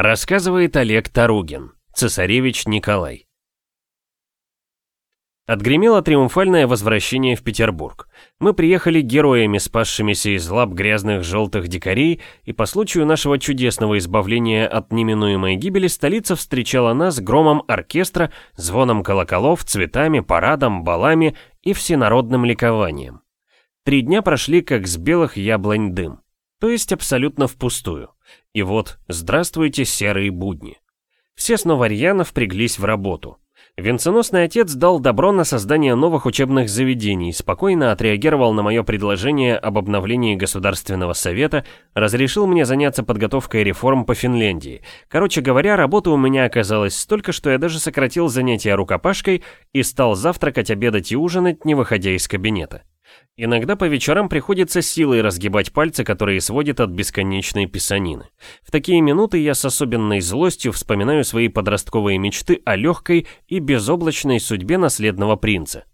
Рассказывает Олег Таругин, цесаревич Николай. Отгремело триумфальное возвращение в Петербург. Мы приехали героями, спасшимися из лап грязных желтых дикарей, и по случаю нашего чудесного избавления от неминуемой гибели столица встречала нас громом оркестра, звоном колоколов, цветами, парадом, балами и всенародным ликованием. Три дня прошли как с белых яблонь дым, то есть абсолютно впустую. И вот, здравствуйте, серые будни. Все снова рьяно впряглись в работу. Венценосный отец дал добро на создание новых учебных заведений, спокойно отреагировал на мое предложение об обновлении Государственного совета, разрешил мне заняться подготовкой реформ по Финляндии. Короче говоря, работы у меня оказалось столько, что я даже сократил занятия рукопашкой и стал завтракать, обедать и ужинать, не выходя из кабинета. Иногда по вечерам приходится силой разгибать пальцы, которые сводят от бесконечной писанины. В такие минуты я с особенной злостью вспоминаю свои подростковые мечты о легкой и безоблачной судьбе наследного принца.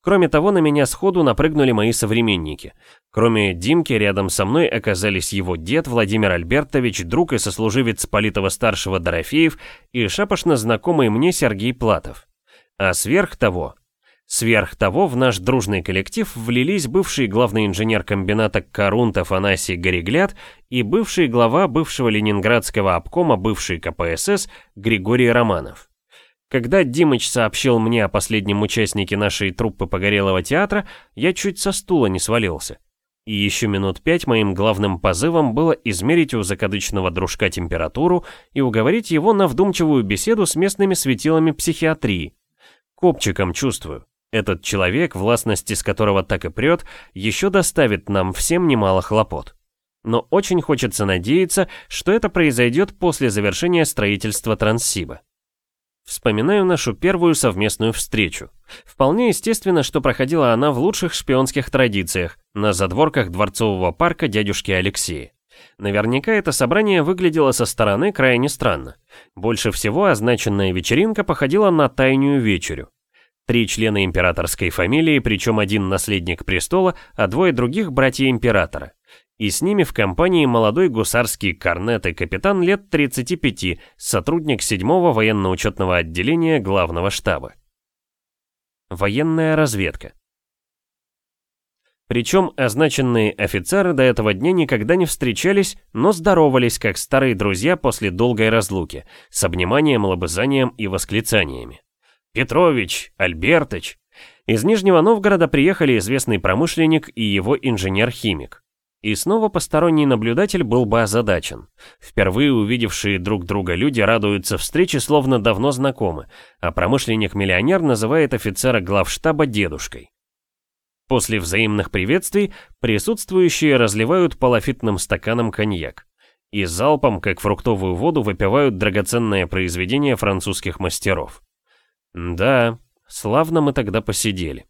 Кроме того, на меня сходу напрыгнули мои современники. Кроме Димки, рядом со мной оказались его дед Владимир Альбертович, друг и сослуживец Политова-старшего Дорофеев и шапошно знакомый мне Сергей Платов. А сверх того, Сверх того, в наш дружный коллектив влились бывший главный инженер комбината Корунт Афанасий Горегляд и бывший глава бывшего ленинградского обкома бывший КПСС Григорий Романов. Когда Димыч сообщил мне о последнем участнике нашей труппы Погорелого театра, я чуть со стула не свалился. И еще минут пять моим главным позывом было измерить у закадычного дружка температуру и уговорить его на вдумчивую беседу с местными светилами психиатрии. Копчиком чувствую. Этот человек, властности с которого так и прет, еще доставит нам всем немало хлопот. Но очень хочется надеяться, что это произойдет после завершения строительства Транссиба. Вспоминаю нашу первую совместную встречу. Вполне естественно, что проходила она в лучших шпионских традициях, на задворках дворцового парка дядюшки Алексея. Наверняка это собрание выглядело со стороны крайне странно. Больше всего означенная вечеринка походила на тайную вечерю. Три члена императорской фамилии, причем один наследник престола, а двое других братья императора. И с ними в компании молодой гусарский корнет и капитан лет 35, сотрудник 7-го военно-учетного отделения главного штаба. Военная разведка. Причем означенные офицеры до этого дня никогда не встречались, но здоровались как старые друзья после долгой разлуки, с обниманием, лобызанием и восклицаниями. Петрович, Альбертыч. Из Нижнего Новгорода приехали известный промышленник и его инженер-химик. И снова посторонний наблюдатель был бы озадачен. Впервые увидевшие друг друга люди радуются встрече, словно давно знакомы, а промышленник-миллионер называет офицера главштаба дедушкой. После взаимных приветствий присутствующие разливают по лафитным стаканам коньяк. И залпом, как фруктовую воду, выпивают драгоценное произведение французских мастеров. Да, славно мы тогда посидели.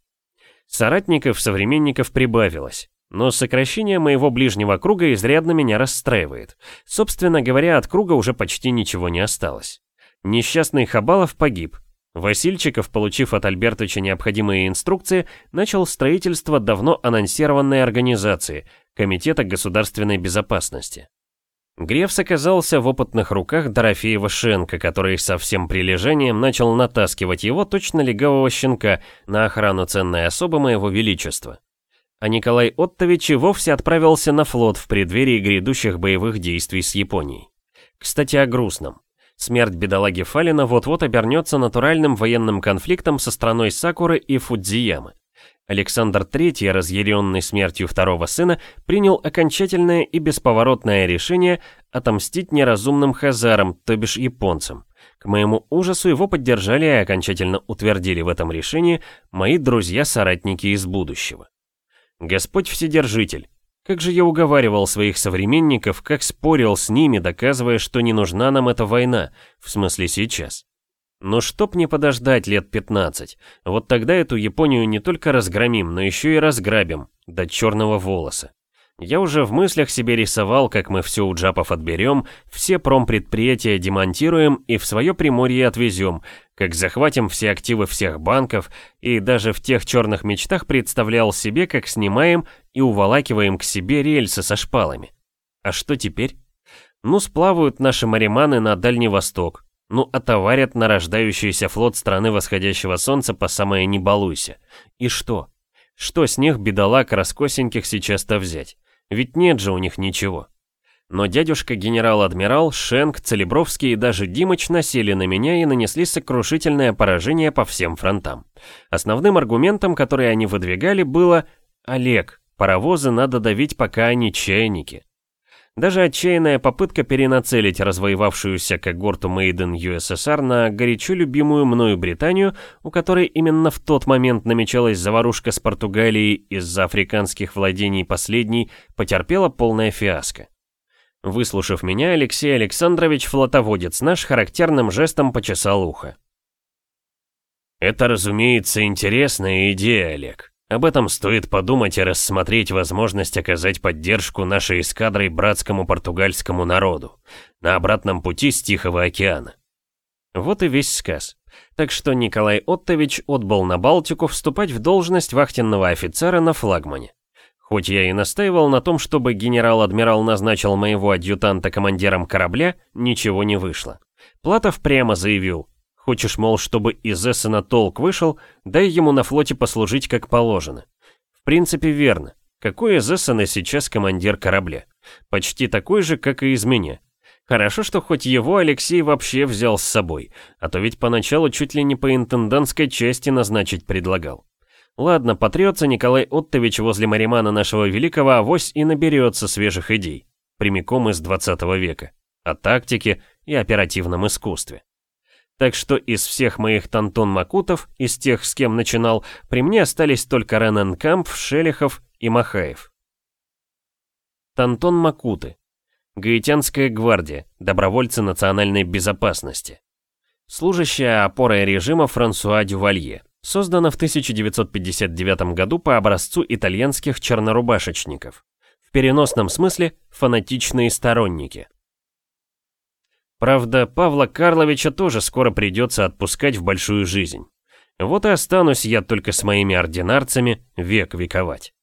Соратников, современников прибавилось. Но сокращение моего ближнего круга изрядно меня расстраивает. Собственно говоря, от круга уже почти ничего не осталось. Несчастный Хабалов погиб. Васильчиков, получив от Альбертовича необходимые инструкции, начал строительство давно анонсированной организации – Комитета государственной безопасности. Грефс оказался в опытных руках Дорофеева Шенка, который со всем прилежанием начал натаскивать его точно легавого щенка на охрану ценной особы моего величества. А Николай Оттович и вовсе отправился на флот в преддверии грядущих боевых действий с Японией. Кстати, о грустном. Смерть бедолаги Фалина вот-вот обернется натуральным военным конфликтом со страной Сакуры и Фудзиямы. Александр III, разъяренный смертью второго сына, принял окончательное и бесповоротное решение отомстить неразумным хазарам, то бишь японцам. К моему ужасу его поддержали и окончательно утвердили в этом решении мои друзья-соратники из будущего. Господь Вседержитель, как же я уговаривал своих современников, как спорил с ними, доказывая, что не нужна нам эта война, в смысле сейчас. Но чтоб не подождать лет 15, вот тогда эту Японию не только разгромим, но еще и разграбим, до черного волоса. Я уже в мыслях себе рисовал, как мы все у джапов отберем, все промпредприятия демонтируем и в свое приморье отвезем, как захватим все активы всех банков, и даже в тех черных мечтах представлял себе, как снимаем и уволакиваем к себе рельсы со шпалами. А что теперь? Ну, сплавают наши мариманы на Дальний Восток, ну, отоварят на рождающийся флот страны восходящего солнца по самое не балуйся. И что? Что с них, бедолаг, раскосеньких сейчас-то взять? Ведь нет же у них ничего. Но дядюшка генерал-адмирал, Шенк, Целебровский и даже Димыч насели на меня и нанесли сокрушительное поражение по всем фронтам. Основным аргументом, который они выдвигали, было «Олег, паровозы надо давить, пока они чайники». Даже отчаянная попытка перенацелить развоевавшуюся когорту Мейден USSR на горячо любимую мною Британию, у которой именно в тот момент намечалась заварушка с Португалией из-за африканских владений последней, потерпела полное фиаско. Выслушав меня, Алексей Александрович, флотоводец наш, характерным жестом почесал ухо. «Это, разумеется, интересная идея, Олег. Об этом стоит подумать и рассмотреть возможность оказать поддержку нашей эскадрой братскому португальскому народу на обратном пути с Тихого океана. Вот и весь сказ. Так что Николай Оттович отбыл на Балтику вступать в должность вахтенного офицера на флагмане. Хоть я и настаивал на том, чтобы генерал-адмирал назначил моего адъютанта командиром корабля, ничего не вышло. Платов прямо заявил, Хочешь, мол, чтобы из Эссена толк вышел, дай ему на флоте послужить как положено. В принципе, верно. Какой из Эссена сейчас командир корабля? Почти такой же, как и из меня. Хорошо, что хоть его Алексей вообще взял с собой, а то ведь поначалу чуть ли не по интендантской части назначить предлагал. Ладно, потрется Николай Оттович возле Маримана нашего великого авось и наберется свежих идей, прямиком из 20 века, о тактике и оперативном искусстве. Так что из всех моих Тантон-Макутов, из тех, с кем начинал, при мне остались только Рененкамп, Шелихов и Махаев. Тантон-Макуты. Гаитянская гвардия, добровольцы национальной безопасности. Служащая опорой режима Франсуа Дювалье. Создана в 1959 году по образцу итальянских чернорубашечников. В переносном смысле фанатичные сторонники. Правда, Павла Карловича тоже скоро придется отпускать в большую жизнь. Вот и останусь я только с моими ординарцами век вековать.